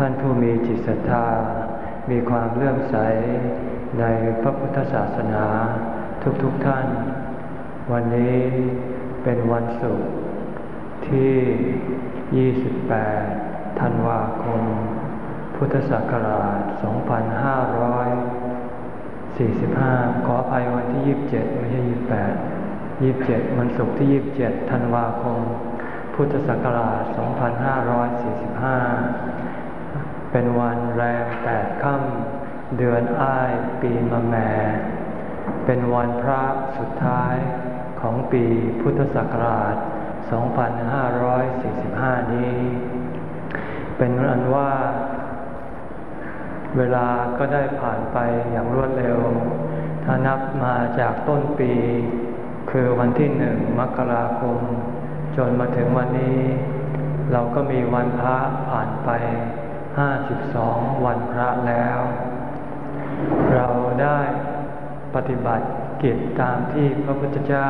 ท่านผู้มีจิตศรัทธา มีความเลื่อมใสในพระพุทธศาสนาทุกๆทท่าน วันนี้เป็นวันศุกร์ที่ 28 ธันวาคม พุทธศักราช 2545 ขออภัยวันที่ 27 ไม่ใช่ 28 27 วันศุกร์ที่ 27 ธันวาคม พุทธศักราช 2545 เป็นวันแรมแปดค่ำเดือนอ้ายปีมะแม่เป็นวันพระสุดท้ายของปีพุทธศักราช 2545 นี้ เป็นอันว่า เวลาก็ได้ผ่านไปอย่างรวดเร็ว ถ้านับมาจากต้นปี คือวันที่หนึ่งมกราคม จนมาถึงวันนี้ เราก็มีวันพระผ่านไป 52 วันพระแล้ว เราได้ปฏิบัติกิจตามที่พระพุทธเจ้า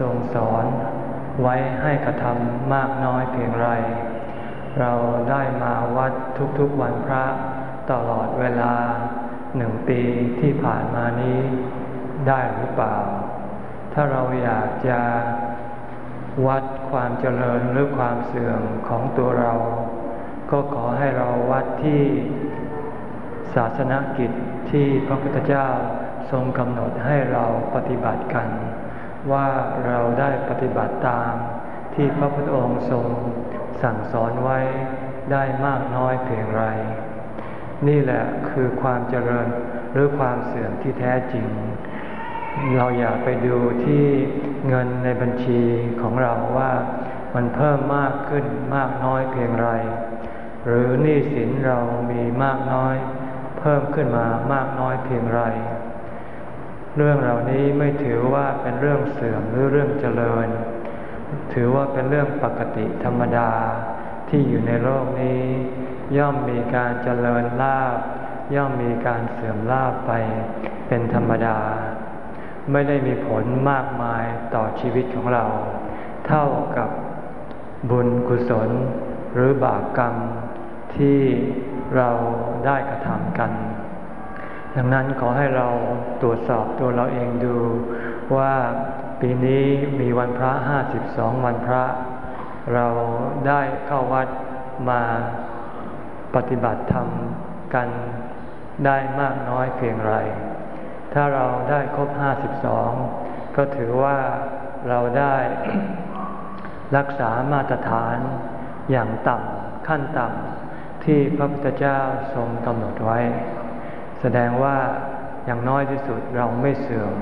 ทรงสอนไว้ให้กระทำมากน้อยเพียงไร เราได้มาวัดทุกๆวันพระตลอดเวลาหนึ่งปีที่ผ่านมานี้ได้หรือเปล่า ถ้าเราอยากจะวัดความเจริญหรือความเสื่อมของตัวเรา ก็ขอให้เราวัดที่ศาสนกิจที่พระพุทธเจ้าทรงกำหนดให้เราปฏิบัติกัน ว่าเราได้ปฏิบัติตามที่พระพุทธองค์ทรงสั่งสอนไว้ได้มากน้อยเพียงไร นี่แหละคือความเจริญหรือความเสื่อมที่แท้จริง เราอย่าไปดูที่เงินในบัญชีของเราว่ามันเพิ่มมากขึ้นมากน้อยเพียงไร หรือหนี้สินเรามีมากน้อย เพิ่มขึ้นมามากน้อยเพียงไร เรื่องเหล่านี้ไม่ถือว่าเป็นเรื่องเสื่อมหรือเรื่องเจริญ ถือว่าเป็นเรื่องปกติธรรมดาที่อยู่ในโลกนี้ ย่อมมีการเจริญลาบย่อมมีการเสื่อมลาบไปเป็นธรรมดา ไม่ได้มีผลมากมายต่อชีวิตของเรา เท่ากับบุญกุศลหรือบาปกรรม ที่เราได้กระทำกัน ดังนั้นขอให้เราตรวจสอบตัวเราเองดูว่าปีนี้มีวันพระห้าสิบสองวันพระ เราได้เข้าวัดมาปฏิบัติธรรมกันได้มากน้อยเพียงไร ถ้าเราได้ครบห้าสิบสองก็ถือว่าเราได้รักษามาตรฐานอย่างต่ำขั้นต่ำ ที่พระพุทธเจ้าทรงกำหนดไว้ แสดงว่าอย่างน้อยที่สุดเราไม่เสื่อม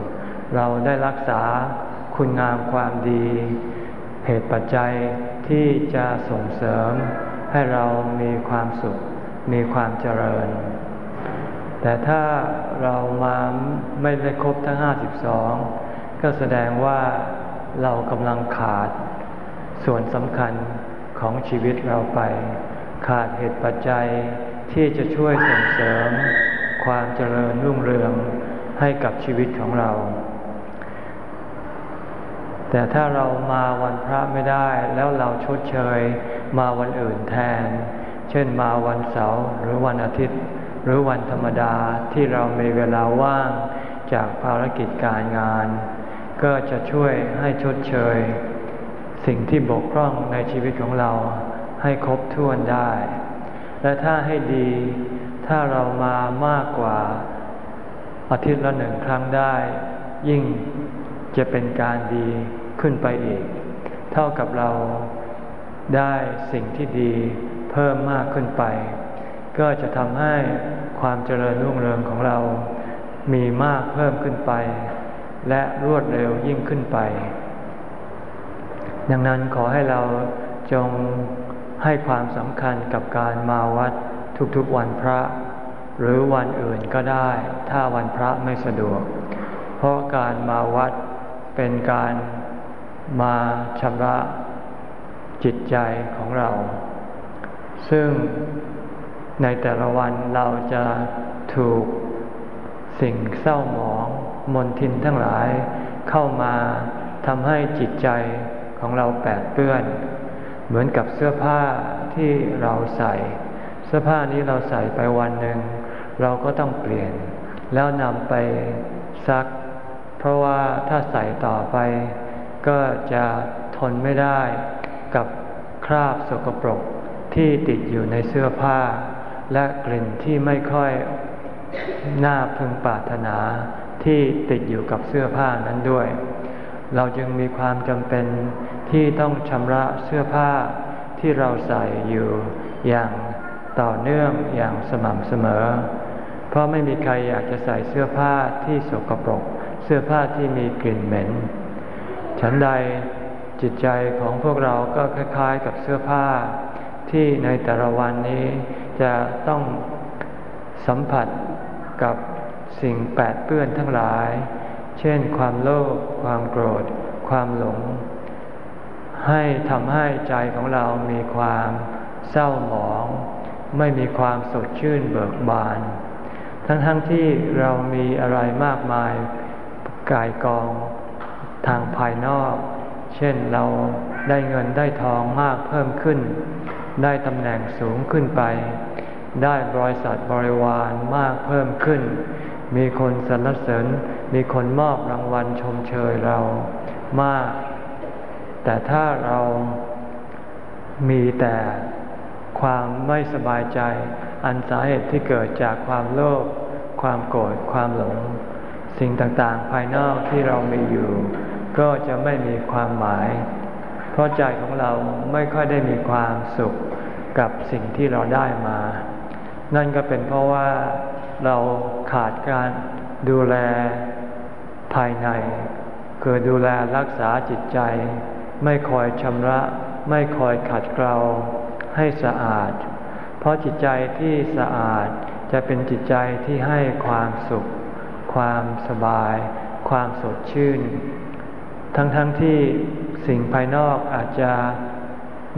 เราได้รักษาคุณงามความดี เหตุปัจจัยที่จะส่งเสริมให้เรามีความสุข มีความเจริญ แต่ถ้าเรามาไม่ได้ครบทั้ง 52 ก็แสดงว่าเรากำลังขาดส่วนสำคัญของชีวิตเราไป ขาดเหตุปัจจัยที่จะช่วยส่งเสริม ความเจริญรุ่งเรืองให้กับชีวิตของเรา แต่ถ้าเรามาวันพระไม่ได้แล้วเราชดเชยมาวันอื่นแทน เช่นมาวันเสาร์หรือวันอาทิตย์ หรือวันธรรมดาที่เรามีเวลาว่างจากภารกิจการงาน ก็จะช่วยให้ชดเชย สิ่งที่บกพร่องในชีวิตของเรา ให้ครบถ้วนได้ และถ้าให้ดี ถ้าเรามามากกว่าอาทิตย์ละหนึ่งครั้งได้ ยิ่งจะเป็นการดีขึ้นไปอีก เท่ากับเราได้สิ่งที่ดีเพิ่มมากขึ้นไป ก็จะทำให้ความเจริญรุ่งเรืองของเรา มีมากเพิ่มขึ้นไป และรวดเร็วยิ่งขึ้นไป ดังนั้นขอให้เราจง ให้ความสำคัญกับการมาวัดทุกๆวันพระ หรือวันอื่นก็ได้ ถ้าวันพระไม่สะดวก เพราะการมาวัดเป็นการมาชำระจิตใจของเรา ซึ่งในแต่ละวันเราจะถูกสิ่งเศร้าหมองมนทินทั้งหลายเข้ามาทำให้จิตใจของเราแปดเปื้อน เหมือนกับเสื้อผ้าที่เราใส่ เสื้อผ้านี้เราใส่ไปวันหนึ่ง เราก็ต้องเปลี่ยน แล้วนำไปซัก เพราะว่าถ้าใส่ต่อไป ก็จะทนไม่ได้กับคราบสกปรกที่ติดอยู่ในเสื้อผ้า และกลิ่นที่ไม่ค่อยน่าพึงปรารถนาที่ติดอยู่กับเสื้อผ้านั้นด้วย เราจึงมีความจำเป็น ที่ต้องชำระเสื้อผ้าที่เราใส่อยู่อย่างต่อเนื่องอย่างสม่ำเสมอ เพราะไม่มีใครอยากจะใส่เสื้อผ้าที่สกปรก เสื้อผ้าที่มีกลิ่นเหม็น ฉันใดจิตใจของพวกเราก็คล้าย ๆ กับเสื้อผ้า ที่ในแต่ละวันนี้จะต้องสัมผัสกับสิ่งแปดเปื้อนทั้งหลาย เช่นความโลภ ความโกรธ ความหลง ให้ทำให้ใจของเรามีความเศร้าหมอง ไม่มีความสดชื่นเบิกบาน ทั้งๆทที่เรามีอะไรมากมายกายกองทางภายนอก เช่นเราได้เงินได้ทองมากเพิ่มขึ้น ได้ตำแหน่งสูงขึ้นไป ได้บริษัทบริวารมากเพิ่มขึ้น มีคนสรรเสริญ มีคนมอบรางวัลชมเชยเรามาก แต่ถ้าเรามีแต่ความไม่สบายใจ อันสาเหตุที่เกิดจากความโลภความโกรธความหลง สิ่งต่างๆ ภายนอกที่เรามีอยู่ ก็จะไม่มีความหมาย เพราะใจของเราไม่ค่อยได้มีความสุขกับสิ่งที่เราได้มา นั่นก็เป็นเพราะว่าเราขาดการดูแลภายใน คือดูแลรักษาจิตใจ ไม่คอยชำระ ไม่คอยขัดเกลาให้สะอาด เพราะจิตใจที่สะอาดจะเป็นจิตใจที่ให้ความสุข ความสบาย ความสดชื่น ทั้งๆทที่สิ่งภายนอกอาจจะ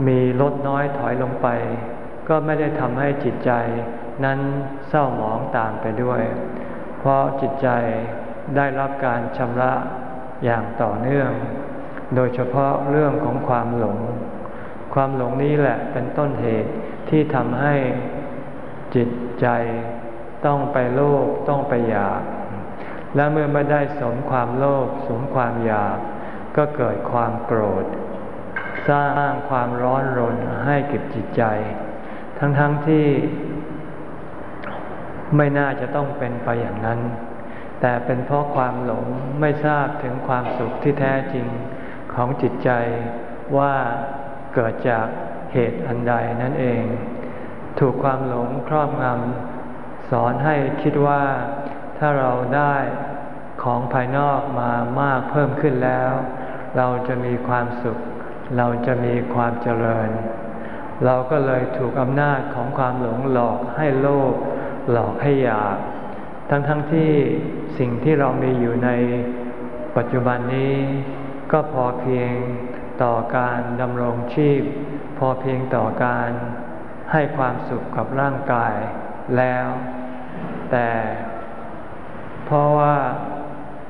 มีลดน้อยถอยลงไป ก็ไม่ได้ทำให้จิตใจนั้นเศร้าหมองตามไปด้วย เพราะจิตใจได้รับการชำระอย่างต่อเนื่อง โดยเฉพาะเรื่องของความหลง ความหลงนี้แหละเป็นต้นเหตุที่ทำให้จิตใจต้องไปโลภต้องไปอยาก และเมื่อไม่ได้สมความโลภสมความอยาก ก็เกิดความโกรธ สร้างความร้อนรนให้กับจิตใจ ทั้งๆทที่ไม่น่าจะต้องเป็นไปอย่างนั้น แต่เป็นเพราะความหลงไม่ทราบถึงความสุขที่แท้จริง ของจิตใจว่าเกิดจากเหตุอันใดนั่นเอง ถูกความหลงครอบงำสอนให้คิดว่าถ้าเราได้ของภายนอกมามากเพิ่มขึ้นแล้ว เราจะมีความสุข เราจะมีความเจริญ เราก็เลยถูกอำนาจของความหลงหลอกให้โลภหลอกให้อยาก ทั้งๆทที่สิ่งที่เรามีอยู่ในปัจจุบันนี้ ก็พอเพียงต่อการดำรงชีพ พอเพียงต่อการให้ความสุขกับร่างกายแล้ว แต่เพราะว่า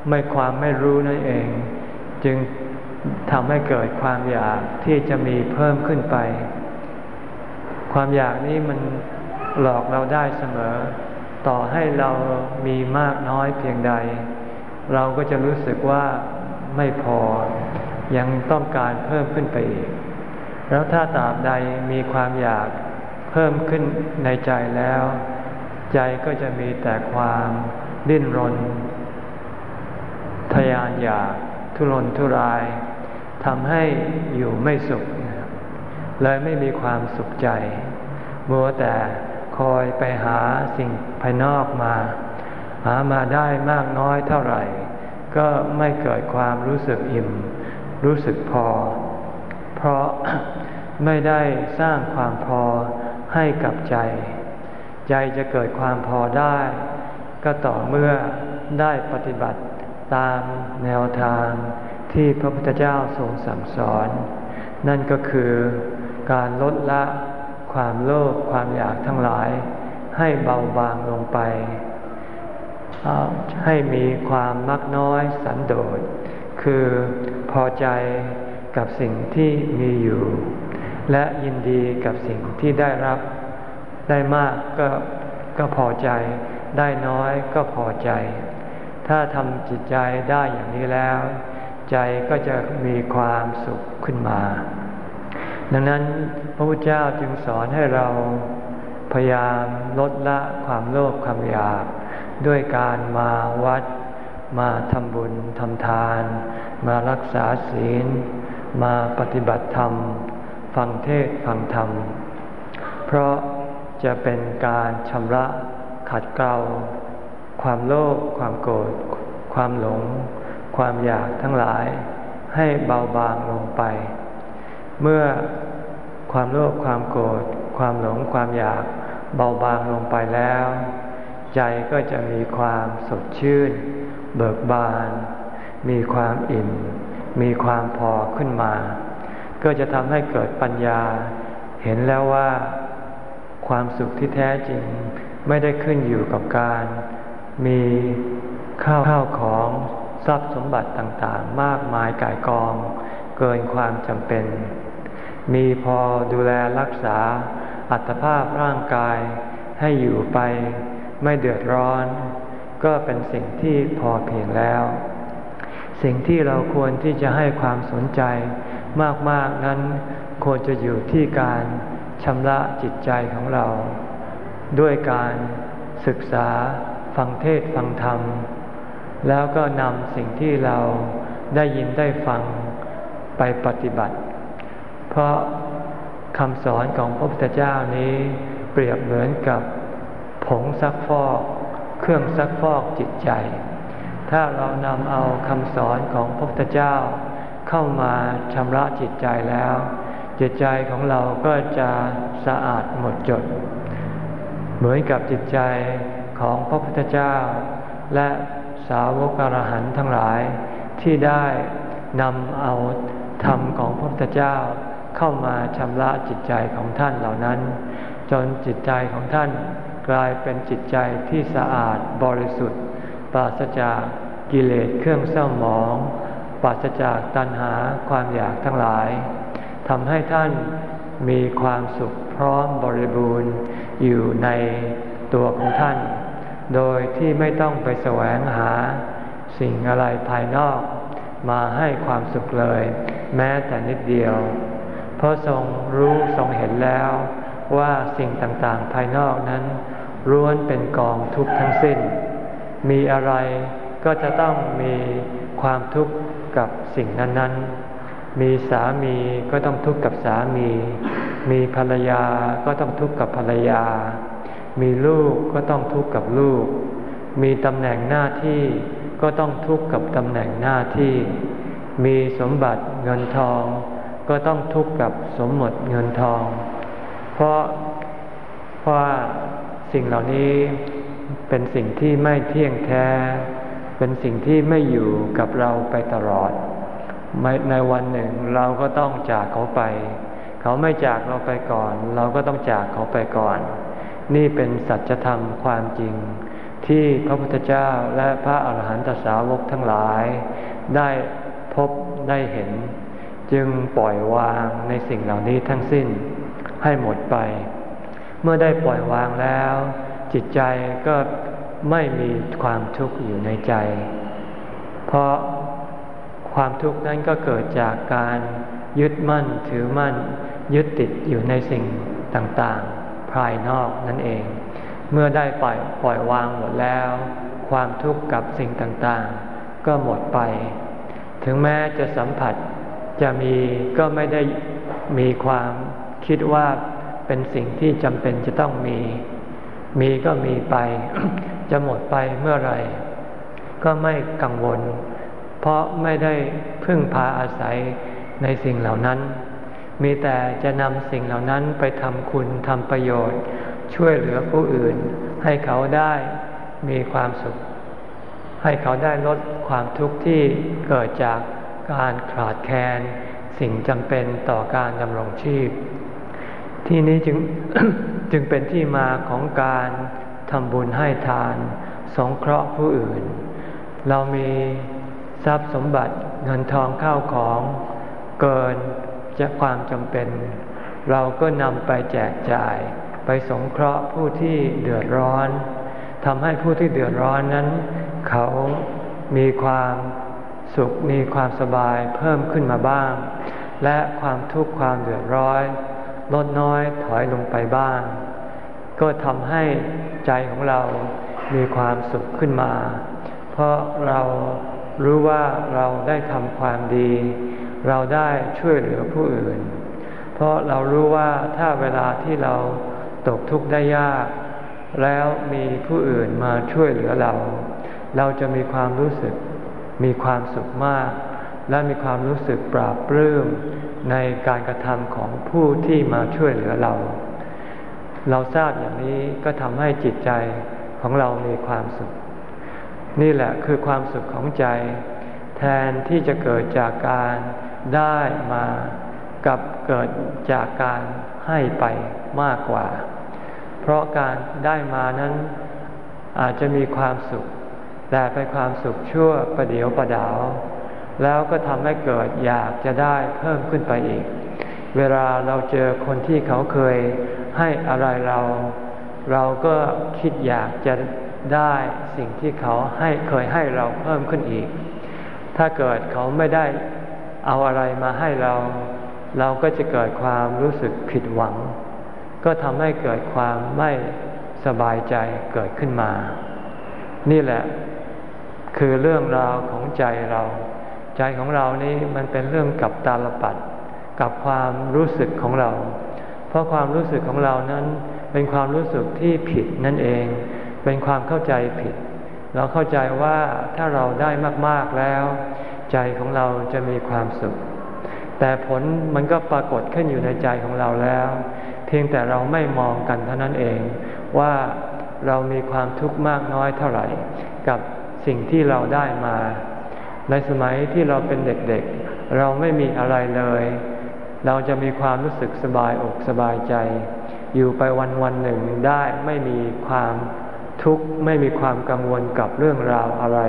ไม่ความไม่รู้นั่นเอง จึงทำให้เกิดความอยากที่จะมีเพิ่มขึ้นไป ความอยากนี้มันหลอกเราได้เสมอ ต่อให้เรามีมากน้อยเพียงใด เราก็จะรู้สึกว่า ไม่พอ ยังต้องการเพิ่มขึ้นไปอีก แล้วถ้าตราบใดมีความอยากเพิ่มขึ้นในใจแล้ว ใจก็จะมีแต่ความดิ้นรน ทยานอยากทุรนทุรายทำให้อยู่ไม่สุข เลยไม่มีความสุขใจ มัวแต่คอยไปหาสิ่งภายนอกมา หามาได้มากน้อยเท่าไหร่ ก็ไม่เกิดความรู้สึกอิ่ม รู้สึกพอ เพราะไม่ได้สร้างความพอให้กับใจ ใจจะเกิดความพอได้ ก็ต่อเมื่อได้ปฏิบัติตามแนวทางที่พระพุทธเจ้าทรงสั่งสอน นั่นก็คือการลดละความโลภความอยากทั้งหลายให้เบาบางลงไป ให้มีความมักน้อยสันโดษ คือพอใจกับสิ่งที่มีอยู่ และยินดีกับสิ่งที่ได้รับ ได้มากก็ก็พอใจ ได้น้อยก็พอใจ ถ้าทำจิตใจได้อย่างนี้แล้ว ใจก็จะมีความสุขขึ้นมา ดังนั้นพระพุทธเจ้าจึงสอนให้เราพยายามลดละความโลภความอยาก ด้วยการมาวัด มาทำบุญทำทาน มารักษาศีล มาปฏิบัติธรรม ฟังเทศฟังธรรม เพราะจะเป็นการชำระขัดเกลาความโลภความโกรธความหลง ความอยากทั้งหลายให้เบาบางลงไป เมื่อความโลภความโกรธความหลงความอยากเบาบางลงไปแล้ว ใจก็จะมีความสดชื่น เบิกบาน มีความอิ่ม มีความพอขึ้นมา ก็จะทำให้เกิดปัญญา เห็นแล้วว่า ความสุขที่แท้จริงไม่ได้ขึ้นอยู่กับการ มีข้าวข้าวของทรัพย์สมบัติต่างๆ มากมายก่ายกอง เกินความจำเป็น มีพอดูแลรักษาอัตภาพร่างกายให้อยู่ไป ไม่เดือดร้อน ก็เป็นสิ่งที่พอเพียงแล้ว สิ่งที่เราควรที่จะให้ความสนใจมาก ๆ นั้นควรจะอยู่ที่การชำระจิตใจของเรา ด้วยการศึกษาฟังเทศฟังธรรม แล้วก็นำสิ่งที่เราได้ยินได้ฟังไปปฏิบัติ เพราะคำสอนของพระพุทธเจ้านี้เปรียบเหมือนกับ งซักฟอก เครื่องซักฟอกจิตใจ ถ้าเรานำเอาคำสอนของพระพุทธเจ้า เข้ามาชำระจิตใจแล้ว จิตใจของเราก็จะสะอาดหมดจด เหมือนกับจิตใจของพระพุทธเจ้า และสาวกอรหันทั้งหลายที่ได้นำเอาธรรมของพระพุทธเจ้าเข้ามาชำระจิตใจของท่านเหล่านั้น จนจิตใจของท่าน กลายเป็นจิตใจที่สะอาดบริสุทธิ์ ปราศจากกิเลสเครื่องเศร้าหมอง ปราศจากตัณหาความอยากทั้งหลายทำให้ท่านมีความสุขพร้อมบริบูรณ์อยู่ในตัวของท่าน โดยที่ไม่ต้องไปแสวงหาสิ่งอะไรภายนอก มาให้ความสุขเลย แม้แต่นิดเดียว เพราะทรงรู้ทรงเห็นแล้ว ว่าสิ่งต่างๆ ภายนอกนั้นร้วนเป็นกองทุกข์ทั้งสิ้น มีอะไรก็จะต้องมีความทุกข์กับสิ่งนั้นๆ มีสามีก็ต้องทุกข์กับสามี มีภรรยาก็ต้องทุกข์กับภรรยา มีลูกก็ต้องทุกข์กับลูก มีตำแหน่งหน้าที่ก็ต้องทุกข์กับตำแหน่งหน้าที่ มีสมบัติเงินทอง ก็ต้องทุกข์กับสมหมดเงินทอง เพราะเพราสิ่งเหล่านี้เป็นสิ่งที่ไม่เที่ยงแท้ เป็นสิ่งที่ไม่อยู่กับเราไปตลอด ในวันหนึ่งเราก็ต้องจากเขาไป เขาไม่จากเราไปก่อน เราก็ต้องจากเขาไปก่อน นี่เป็นสัจธรรมความจริง ที่พระพุทธเจ้าและพระอาหารหันตสาวกทั้งหลาย ได้พบได้เห็น จึงปล่อยวางในสิ่งเหล่านี้ทั้งสิ้น ให้หมดไป เมื่อได้ปล่อยวางแล้ว จิตใจก็ไม่มีความทุกข์อยู่ในใจ เพราะความทุกข์นั้นก็เกิดจากการยึดมั่นถือมั่น ยึดติดอยู่ในสิ่งต่างๆ ภายนอกนั่นเอง เมื่อได้ปล่อยปล่อยวางหมดแล้ว ความทุกข์กับสิ่งต่างๆ ก็หมดไป ถึงแม้จะสัมผัสจะมีก็ไม่ได้มีความ คิดว่าเป็นสิ่งที่จำเป็นจะต้องมี มีก็มีไป จะหมดไปเมื่อไรก็ไม่กังวล เพราะไม่ได้พึ่งพาอาศัยในสิ่งเหล่านั้น มีแต่จะนำสิ่งเหล่านั้นไปทำคุณทำประโยชน์ ช่วยเหลือผู้อื่น ให้เขาได้มีความสุข ให้เขาได้ลดความทุกข์ที่เกิดจากการขาดแคลนสิ่งจำเป็นต่อการดำรงชีพ ที่นี้จึงจึงเป็นที่มาของการทำบุญให้ทาน สงเคราะห์ผู้อื่น เรามีทรัพย์สมบัติเงินทองข้าวของ เกินจะความจำเป็น เราก็นำไปแจกจ่าย ไปสงเคราะห์ผู้ที่เดือดร้อนทำให้ผู้ที่เดือดร้อนนั้น เขามีความสุขมีความสบายเพิ่มขึ้นมาบ้าง และความทุกข์ความเดือดร้อน ลดน้อยถอยลงไปบ้าง ก็ทำให้ใจของเรามีความสุขขึ้นมา เพราะเรารู้ว่าเราได้ทำความดี เราได้ช่วยเหลือผู้อื่น เพราะเรารู้ว่าถ้าเวลาที่เราตกทุกข์ได้ยาก แล้วมีผู้อื่นมาช่วยเหลือเรา เราจะมีความรู้สึกมีความสุขมาก และมีความรู้สึกปราบปลื้ม ในการกระทำของผู้ที่มาช่วยเหลือเรา เราทราบอย่างนี้ก็ทำให้จิตใจของเรามีความสุข นี่แหละคือความสุขของใจ แทนที่จะเกิดจากการได้มากับเกิดจากการให้ไปมากกว่า เพราะการได้มานั้นอาจจะมีความสุข แต่เป็นความสุขชั่วประเดียวประดาว แล้วก็ทำให้เกิดอยากจะได้เพิ่มขึ้นไปอีก เวลาเราเจอคนที่เขาเคยให้อะไรเรา เราก็คิดอยากจะได้สิ่งที่เขาให้เคยให้เราเพิ่มขึ้นอีก ถ้าเกิดเขาไม่ได้เอาอะไรมาให้เรา เราก็จะเกิดความรู้สึกผิดหวัง ก็ทำให้เกิดความไม่สบายใจเกิดขึ้นมา นี่แหละ คือเรื่องราวของใจเรา ใจของเรานี่มันเป็นเรื่องกับตาลปัดกับความรู้สึกของเรา เพราะความรู้สึกของเรานั้นเป็นความรู้สึกที่ผิดนั่นเอง เป็นความเข้าใจผิด เราเข้าใจว่าถ้าเราได้มากๆแล้ว ใจของเราจะมีความสุข แต่ผลมันก็ปรากฏขึ้นอยู่ในใจของเราแล้ว เพียงแต่เราไม่มองกันเท่านั้นเองว่าเรามีความทุกข์มากน้อยเท่าไหร่ กับสิ่งที่เราได้มา ในสมัยที่เราเป็นเด็กๆ เราไม่มีอะไรเลย เราจะมีความรู้สึกสบายอกสบายใจ อยู่ไปวันวันหนึ่งได้ไม่มีความทุกข์ไม่มีความกังวลกับเรื่องราวอะไร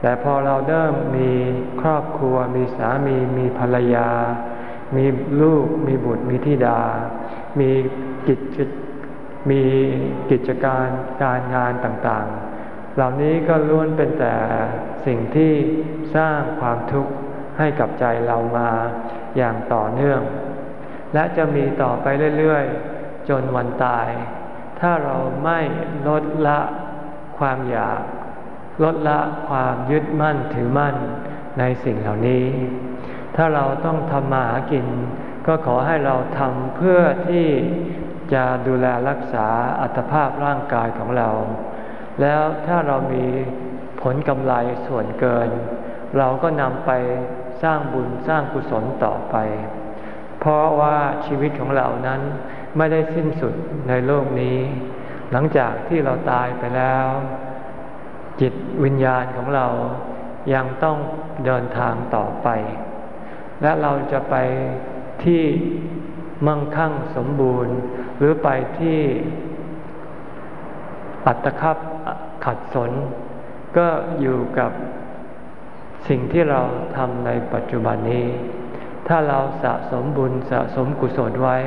แต่พอเราเริ่มมีครอบครัว มีสามีมีภรรยา มีลูก มีบุตรมีธิดา มีกิจมีกิจการการงานต่างๆ เหล่านี้ก็ล้วนเป็นแต่สิ่งที่สร้างความทุกข์ให้กับใจเรามาอย่างต่อเนื่อง และจะมีต่อไปเรื่อยๆ จนวันตาย ถ้าเราไม่ลดละความอยาก ลดละความยึดมั่นถือมั่นในสิ่งเหล่านี้ ถ้าเราต้องทำมาหากิน ก็ขอให้เราทำเพื่อที่จะดูแลรักษาอัตภาพร่างกายของเรา แล้วถ้าเรามีผลกำไรส่วนเกิน เราก็นำไปสร้างบุญสร้างกุศลต่อไป เพราะว่าชีวิตของเรานั้นไม่ได้สิ้นสุดในโลกนี้ หลังจากที่เราตายไปแล้ว จิตวิญญาณของเรายังต้องเดินทางต่อไป และเราจะไปที่มั่งคั่งสมบูรณ์ หรือไปที่อัตคับ ขัดสน ก็อยู่กับสิ่งที่เราทำในปัจจุบันนี้ ถ้าเราสะสมบุญสะสมกุศลไว้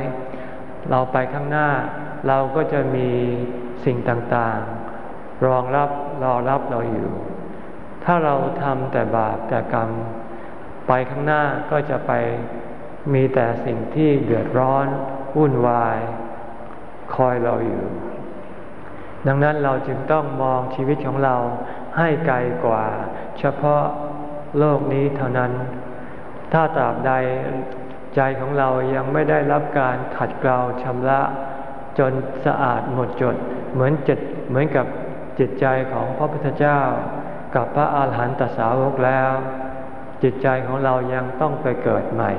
เราไปข้างหน้า เราก็จะมีสิ่งต่างๆ รองรับรอรับเราอยู่ ถ้าเราทำแต่บาปแต่กรรม ไปข้างหน้าก็จะไปมีแต่สิ่งที่เดือดร้อนวุ่นวาย คอยเราอยู่ ดังนั้นเราจึงต้องมองชีวิตของเราให้ไกลกว่า เฉพาะโลกนี้เท่านั้น ถ้าตราบใดใจของเรายังไม่ได้รับการขัดเกลาชำระจนสะอาดหมดจด เหมือนจิตเหมือนกับจิตใจของพระพุทธเจ้า กับพระอาหารหันตสาวกแล้ว จิตใจของเรายังต้องไปเกิดใหม่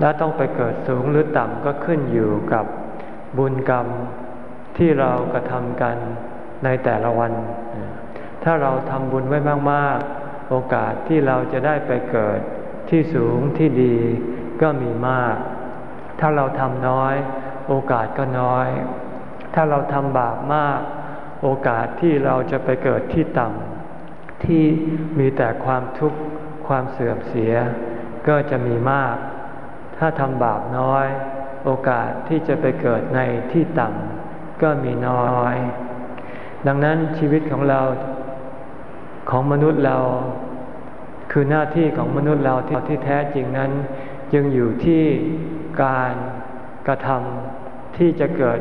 และต้องไปเกิดสูงหรือต่ำก็ขึ้นอยู่กับบุญกรรม ที่เรากระทำกันในแต่ละวัน ถ้าเราทำบุญไว้มากๆ โอกาสที่เราจะได้ไปเกิดที่สูงที่ดีก็มีมาก ถ้าเราทำน้อย โอกาสก็น้อย ถ้าเราทำบาปมาก โอกาสที่เราจะไปเกิดที่ต่ำที่มีแต่ความทุกข์ความเสื่อมเสีย ก็จะมีมาก ถ้าทำบาปน้อย โอกาสที่จะไปเกิดในที่ต่ำ ก็มีน้อย ดังนั้นชีวิตของเราของมนุษย์เรา คือหน้าที่ของมนุษย์เราที่ที่แท้จริงนั้น จึงอยู่ที่การกระทำที่จะเกิด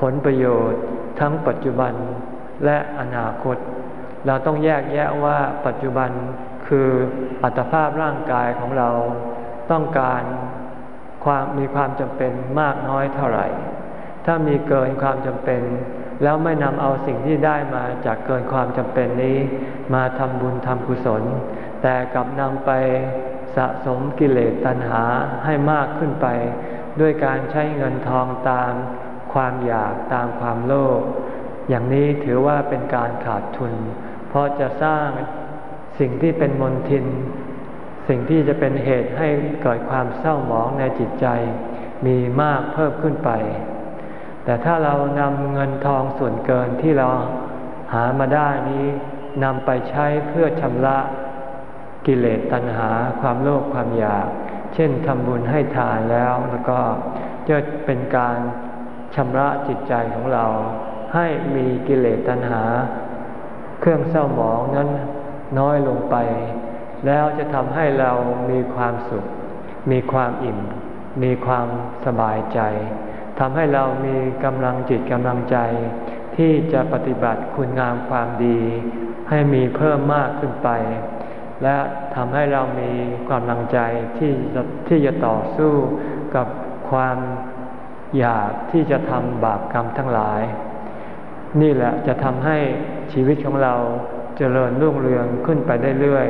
ผลประโยชน์ทั้งปัจจุบันและอนาคต เราต้องแยกแยะว่าปัจจุบันคืออัตภาพร่างกายของเราต้องการความมีความจำเป็นมากน้อยเท่าไหร่ ถ้ามีเกินความจำเป็น แล้วไม่นำเอาสิ่งที่ได้มาจากเกินความจำเป็นนี้ มาทำบุญทำกุศล แต่กลับนำไปสะสมกิเลสตัณหาให้มากขึ้นไป ด้วยการใช้เงินทองตามความอยากตามความโลภอย่างนี้ถือว่าเป็นการขาดทุน เพราะจะสร้างสิ่งที่เป็นมลทิน สิ่งที่จะเป็นเหตุให้เกิดความเศร้าหมองในจิตใจ มีมากเพิ่มขึ้นไป แต่ถ้าเรานำเงินทองส่วนเกินที่เราหามาได้นี้นำไปใช้เพื่อชำระกิเลสตัณหาความโลภความอยาก เช่นทำบุญให้ทานแล้ว แล้วก็จะเป็นการชำระจิตใจของเรา ให้มีกิเลสตัณหา เครื่องเศร้าหมองนั้นน้อยลงไป แล้วจะทำให้เรามีความสุข มีความอิ่ม มีความสบายใจ ทำให้เรามีกำลังจิตกำลังใจ ที่จะปฏิบัติคุณงามความดี ให้มีเพิ่มมากขึ้นไป และทำให้เรามีความลังใจที่จะที่จะต่อสู้กับความอยากที่จะทำบาปกรรมทั้งหลาย นี่แหละจะทำให้ชีวิตของเราเจริญรุ่งเรืองขึ้นไปได้เรื่อย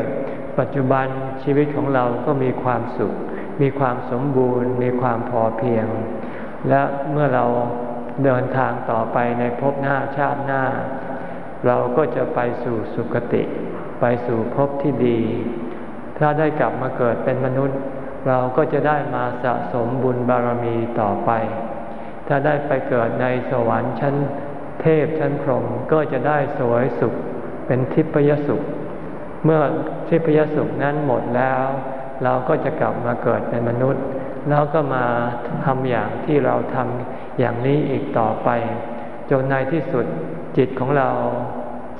ปัจจุบันชีวิตของเราก็มีความสุข มีความสมบูรณ์ มีความพอเพียง และเมื่อเราเดินทางต่อไปในภพหน้าชาติหน้า เราก็จะไปสู่สุคติ ไปสู่ภพที่ดี ถ้าได้กลับมาเกิดเป็นมนุษย์ เราก็จะได้มาสะสมบุญบารมีต่อไป ถ้าได้ไปเกิดในสวรรค์ชั้นเทพชั้นพรหมก็จะได้สวยสุขเป็นทิพยสุข เมื่อทิพยสุขนั้นหมดแล้ว เราก็จะกลับมาเกิดเป็นมนุษย์ แล้วก็มาทำอย่างที่เราทำอย่างนี้อีกต่อไปจนในที่สุดจิตของเรา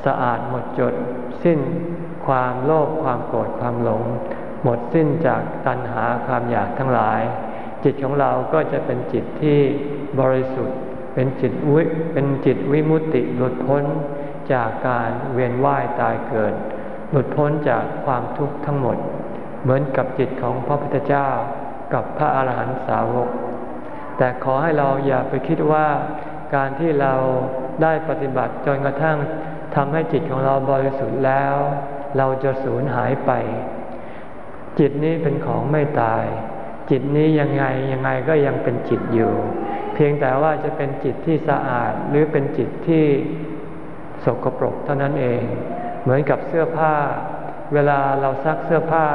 สะอาดหมดจด สิ้นความโลภความโกรธความหลง หมดสิ้นจากตัณหาความอยากทั้งหลาย จิตของเราก็จะเป็นจิตที่บริสุทธิ์ เป็นจิตวิเป็นจิตวิมุตติหลุดพ้นจากการเวียนว่ายตายเกิด หลุดพ้นจากความทุกข์ทั้งหมด เหมือนกับจิตของพระพุทธเจ้า กับพระอาหารหันตสาวก แต่ขอให้เราอย่าไปคิดว่าการที่เราได้ปฏิบัติจนกระทั่งทำให้จิตของเราบริสุทธิ์แล้ว เราจะสูญหายไป จิตนี้เป็นของไม่ตาย จิตนี้ยังไงยังไงก็ยังเป็นจิตอยู่ เพียงแต่ว่าจะเป็นจิตที่สะอาดหรือเป็นจิตที่สกปรกเท่านั้นเอง เหมือนกับเสื้อผ้า เวลาเราซักเสื้อผ้า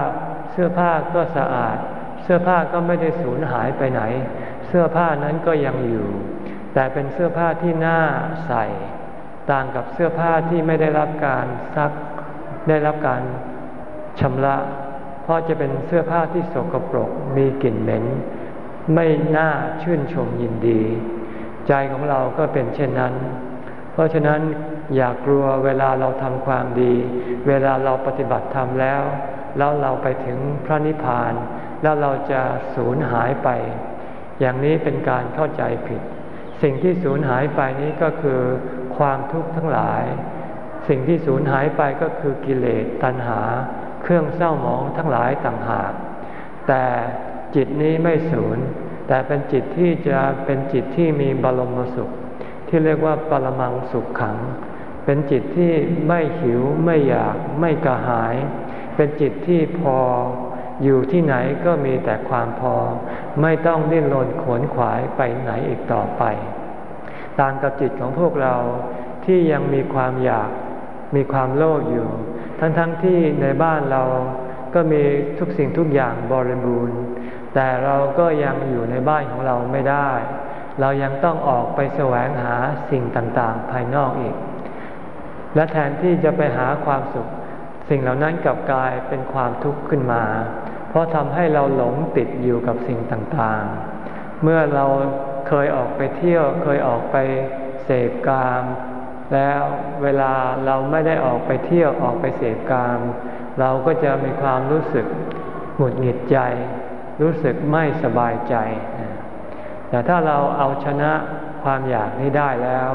เสื้อผ้าก็สะอาด เสื้อผ้าก็ไม่ได้สูญหายไปไหน เสื้อผ้านั้นก็ยังอยู่ แต่เป็นเสื้อผ้าที่น่าใส่ ต่างกับเสื้อผ้าที่ไม่ได้รับการซัก ได้รับการชำระ เพราะจะเป็นเสื้อผ้าที่สกปรกมีกลิ่นเหม็น ไม่น่าชื่นชมยินดี ใจของเราก็เป็นเช่นนั้น เพราะฉะนั้นอย่ากลัวเวลาเราทำความดี เวลาเราปฏิบัติธรรมแล้ว แล้วเราไปถึงพระนิพพาน แล้วเราจะสูญหายไป อย่างนี้เป็นการเข้าใจผิด สิ่งที่สูญหายไปนี้ก็คือความทุกข์ทั้งหลาย สิ่งที่สูญหายไปก็คือกิเลสตัณหา เครื่องเศร้าหมองทั้งหลายต่างหาก แต่จิตนี้ไม่สูญแต่เป็นจิตที่จะเป็นจิตที่มีบรมสุข ที่เรียกว่าปรมังสุขขัง เป็นจิตที่ไม่หิวไม่อยากไม่กระหาย เป็นจิตที่พอ อยู่ที่ไหนก็มีแต่ความพอ ไม่ต้องดิ้นรนขวนขวายไปไหนอีกต่อไป ต่างกับจิตของพวกเราที่ยังมีความอยากมีความโลภอยู่ ทั้งๆทที่ในบ้านเราก็มีทุกสิ่งทุกอย่างบริบูรณ์ แต่เราก็ยังอยู่ในบ้านของเราไม่ได้ เรายังต้องออกไปแสวงหาสิ่งต่างๆ ภายนอกอีก และแทนที่จะไปหาความสุข สิ่งเหล่านั้นกลับกลายเป็นความทุกข์ขึ้นมา เพราะทำให้เราหลงติดอยู่กับสิ่งต่างๆ เมื่อเราเคยออกไปเที่ยวเคยออกไปเสพกามแล้วเวลาเราไม่ได้ออกไปเที่ยวออกไปเสพกาม เราก็จะมีความรู้สึกหงุดหงิดใจ รู้สึกไม่สบายใจ แต่ถ้าเราเอาชนะความอยากนี้ได้แล้ว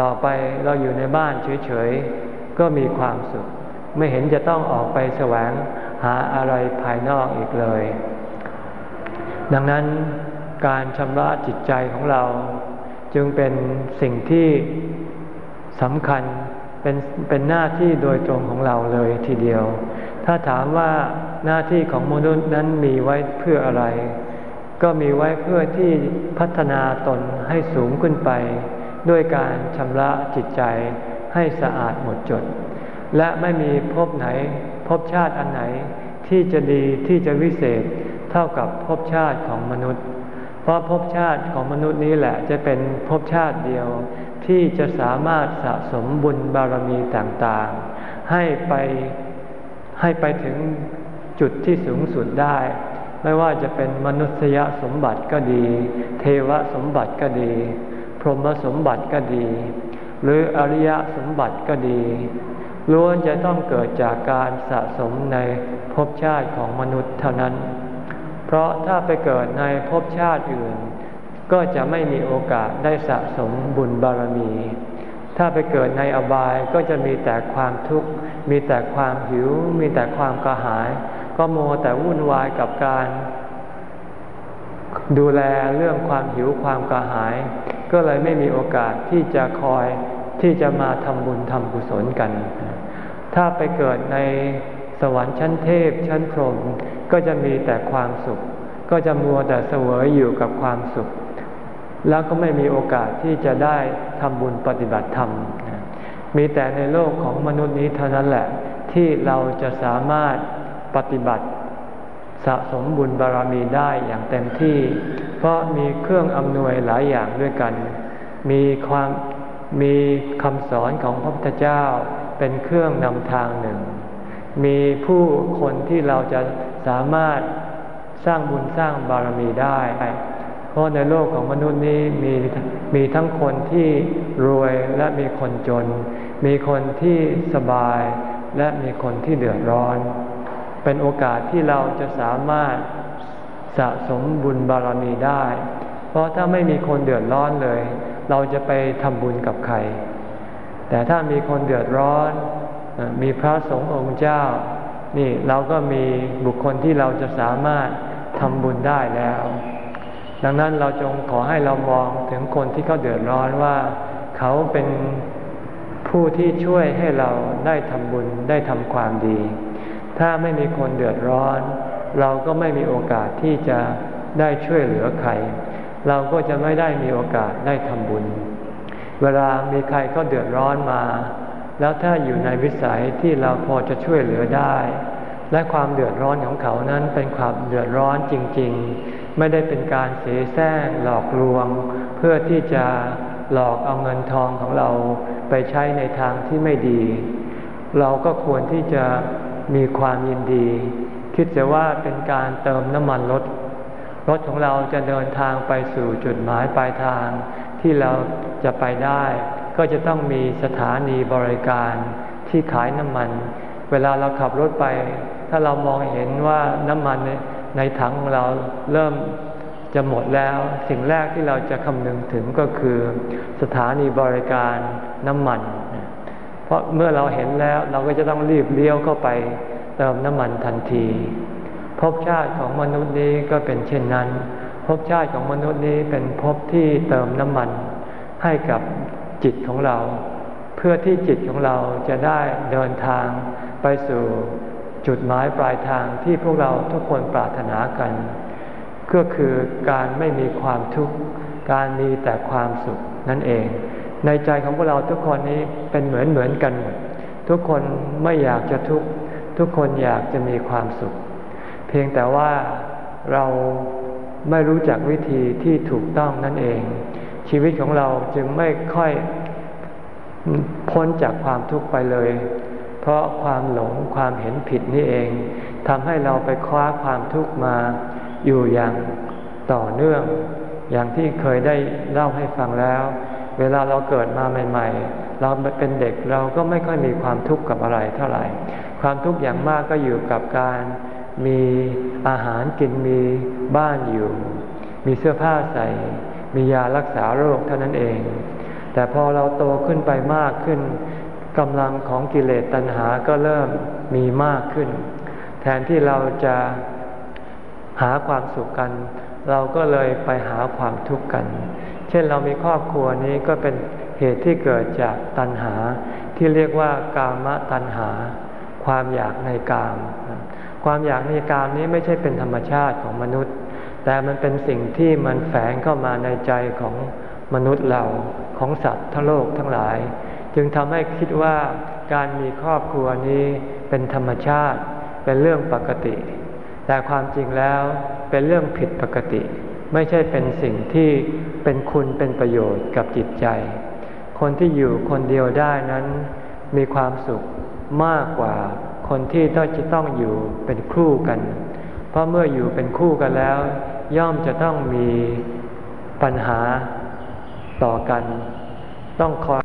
ต่อไปเราอยู่ในบ้านเฉยๆ ก็มีความสุข ไม่เห็นจะต้องออกไปแสวง หาอะไรภายนอกอีกเลย ดังนั้นการชำระจิตใจของเราจึงเป็นสิ่งที่สำคัญเป็นเป็นหน้าที่โดยตรงของเราเลยทีเดียว ถ้าถามว่าหน้าที่ของมนุษย์นั้นมีไว้เพื่ออะไร ก็มีไว้เพื่อที่พัฒนาตนให้สูงขึ้นไป ด้วยการชำระจิตใจให้สะอาดหมดจด และไม่มีภพไหน ภพชาติอันไหนที่จะดีที่จะวิเศษเท่ากับภพชาติของมนุษย์ เพราะภพชาติของมนุษย์นี้แหละจะเป็นภพชาติเดียว ที่จะสามารถสะสมบุญบารมีต่างๆ ให้ไปให้ไปถึงจุดที่สูงสุดได้ ไม่ว่าจะเป็นมนุษยสมบัติก็ดี เทวสมบัติก็ดี พรหมสมบัติก็ดี หรืออริยสมบัติก็ดี ล้วนจะต้องเกิดจากการสะสมในภพชาติของมนุษย์เท่านั้น เพราะถ้าไปเกิดในภพชาติอื่น ก็จะไม่มีโอกาสได้สะสมบุญบารมี ถ้าไปเกิดในอบายก็จะมีแต่ความทุกข์ มีแต่ความหิว มีแต่ความกระหาย ก็โมแต่วุ่นวายกับการ ดูแลเรื่องความหิวความกระหาย ก็เลยไม่มีโอกาสที่จะคอยที่จะมาทำบุญทำกุศลกัน ถ้าไปเกิดในสวรรค์ชั้นเทพชั้นพรหมก็จะมีแต่ความสุข ก็จะมัวแต่เสวยอยู่กับความสุข แล้วก็ไม่มีโอกาสที่จะได้ทำบุญปฏิบัติธรรม มีแต่ในโลกของมนุษย์นี้เท่านั้นแหละ ที่เราจะสามารถปฏิบัติสะสมบุญบารมีได้อย่างเต็มที่ เพราะมีเครื่องอำนวยหลายอย่างด้วยกัน มีความมีคำสอนของพระพุทธเจ้า เป็นเครื่องนำทางหนึ่ง มีผู้คนที่เราจะสามารถสร้างบุญสร้างบารมีได้ เพราะในโลกของมนุษย์นี้มีมีทั้งคนที่รวยและมีคนจน มีคนที่สบายและมีคนที่เดือดร้อน เป็นโอกาสที่เราจะสามารถสะสมบุญบารมีได้ เพราะถ้าไม่มีคนเดือดร้อนเลย เราจะไปทำบุญกับใคร แต่ถ้ามีคนเดือดร้อน มีพระสงฆ์องค์เจ้า นี่เราก็มีบุคคลที่เราจะสามารถทำบุญได้แล้ว ดังนั้นเราจงขอให้เรามองถึงคนที่เขาเดือดร้อนว่า เขาเป็นผู้ที่ช่วยให้เราได้ทำบุญได้ทำความดี ถ้าไม่มีคนเดือดร้อน เราก็ไม่มีโอกาสที่จะได้ช่วยเหลือใคร เราก็จะไม่ได้มีโอกาสได้ทำบุญ เวลามีใครก็เดือดร้อนมา แล้วถ้าอยู่ในวิสัยที่เราพอจะช่วยเหลือได้ และความเดือดร้อนของเขานั้นเป็นความเดือดร้อนจริง ๆ ไม่ได้เป็นการเสแสร้งหลอกลวง เพื่อที่จะหลอกเอาเงินทองของเราไปใช้ในทางที่ไม่ดี เราก็ควรที่จะมีความยินดี คิดจะว่าเป็นการเติมน้ำมันรถรถของเราจะเดินทางไปสู่จุดหมายปลายทาง ที่เราจะไปได้ ก็จะต้องมีสถานีบริการที่ขายน้ำมัน เวลาเราขับรถไป ถ้าเรามองเห็นว่าน้ำมันในถังของเราเริ่มจะหมดแล้ว สิ่งแรกที่เราจะคำนึงถึงก็คือ สถานีบริการน้ำมัน เพราะเมื่อเราเห็นแล้วเราก็จะต้องรีบเลี้ยวเข้าไปเติมน้ำมันทันทีภพชาติของมนุษย์นี้ก็เป็นเช่นนั้น ภพชาติของมนุษย์นี้เป็นภพที่เติมน้ำมันให้กับจิตของเรา เพื่อที่จิตของเราจะได้เดินทางไปสู่จุดหมายปลายทางที่พวกเราทุกคนปรารถนากัน ก็คือการไม่มีความทุกข์การมีแต่ความสุขนั่นเอง ในใจของพวกเราทุกคนนี้เป็นเหมือนเหมือนกัน ทุกคนไม่อยากจะทุกข์ทุกคนอยากจะมีความสุข เพียงแต่ว่าเรา ไม่รู้จักวิธีที่ถูกต้องนั่นเอง ชีวิตของเราจึงไม่ค่อยพ้นจากความทุกข์ไปเลย เพราะความหลงความเห็นผิดนี่เองทำให้เราไปคว้าความทุกข์มาอยู่อย่างต่อเนื่อง อย่างที่เคยได้เล่าให้ฟังแล้ว เวลาเราเกิดมาใหม่ ๆ เราเป็นเด็กเราก็ไม่ค่อยมีความทุกข์กับอะไรเท่าไหร่ ความทุกข์อย่างมากก็อยู่กับการมีอาหารกินมี บ้านอยู่ มีเสื้อผ้าใส่ มียารักษาโรคเท่านั้นเอง แต่พอเราโตขึ้นไปมากขึ้นกำลังของกิเลสตัณหาก็เริ่มมีมากขึ้น แทนที่เราจะหาความสุขกัน เราก็เลยไปหาความทุกข์กัน เช่นเรามีครอบครัวนี้ก็เป็นเหตุที่เกิดจากตัณหาที่เรียกว่ากามตัณหา ความอยากในกาม ความอยากในกามนี้ไม่ใช่เป็นธรรมชาติของมนุษย์ แต่มันเป็นสิ่งที่มันแฝงเข้ามาในใจของมนุษย์เราของสัตว์ทั้งโลกทั้งหลาย จึงทำให้คิดว่าการมีครอบครัวนี้เป็นธรรมชาติ เป็นเรื่องปกติ แต่ความจริงแล้วเป็นเรื่องผิดปกติ ไม่ใช่เป็นสิ่งที่เป็นคุณเป็นประโยชน์กับจิตใจ คนที่อยู่คนเดียวได้นั้นมีความสุขมากกว่า คนที่ต้องจะต้องอยู่เป็นคู่กัน เพราะเมื่ออยู่เป็นคู่กันแล้ว ย่อมจะต้องมีปัญหาต่อกัน ต้องคอย